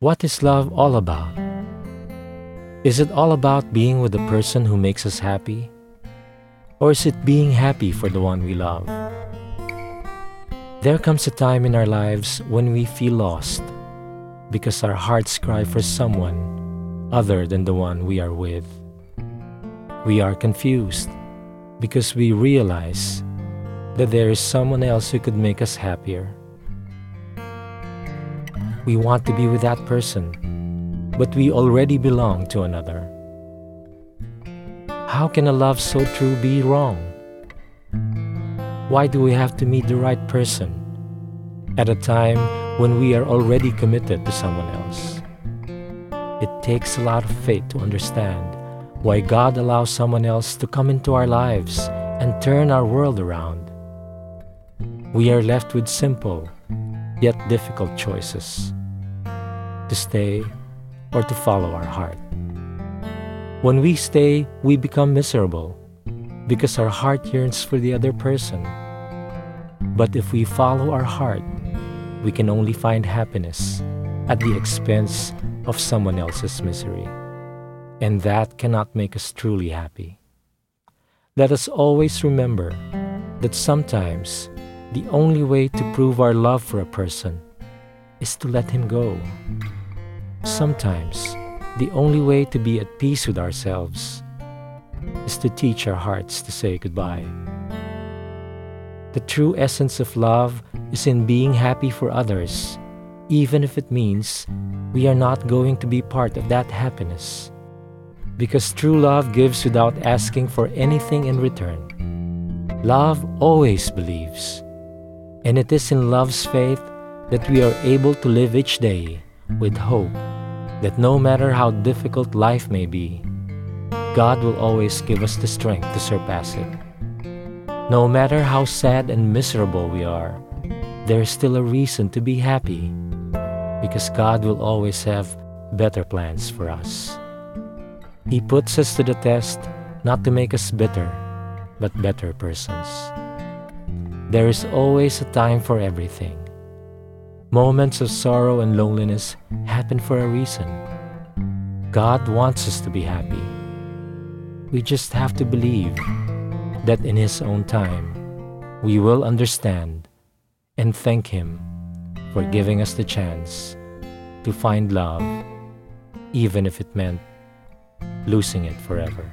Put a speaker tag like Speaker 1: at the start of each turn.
Speaker 1: What is love all about? Is it all about being with the person who makes us happy? Or is it being happy for the one we love? There comes a time in our lives when we feel lost because our hearts cry for someone other than the one we are with. We are confused because we realize that there is someone else who could make us happier. We want to be with that person, but we already belong to another. How can a love so true be wrong? Why do we have to meet the right person at a time when we are already committed to someone else? It takes a lot of faith to understand why God allows someone else to come into our lives and turn our world around. We are left with simple, yet difficult choices to stay or to follow our heart. When we stay, we become miserable because our heart yearns for the other person. But if we follow our heart, we can only find happiness at the expense of someone else's misery. And that cannot make us truly happy. Let us always remember that sometimes the only way to prove our love for a person is to let him go. Sometimes, the only way to be at peace with ourselves is to teach our hearts to say goodbye. The true essence of love is in being happy for others, even if it means we are not going to be part of that happiness. Because true love gives without asking for anything in return. Love always believes, and it is in love's faith that we are able to live each day with hope that no matter how difficult life may be, God will always give us the strength to surpass it. No matter how sad and miserable we are, there is still a reason to be happy because God will always have better plans for us. He puts us to the test not to make us bitter, but better persons. There is always a time for everything. Moments of sorrow and loneliness happen for a reason. God wants us to be happy. We just have to believe that in His own time, we will understand and thank Him for giving us the chance to find love, even if it meant losing it forever.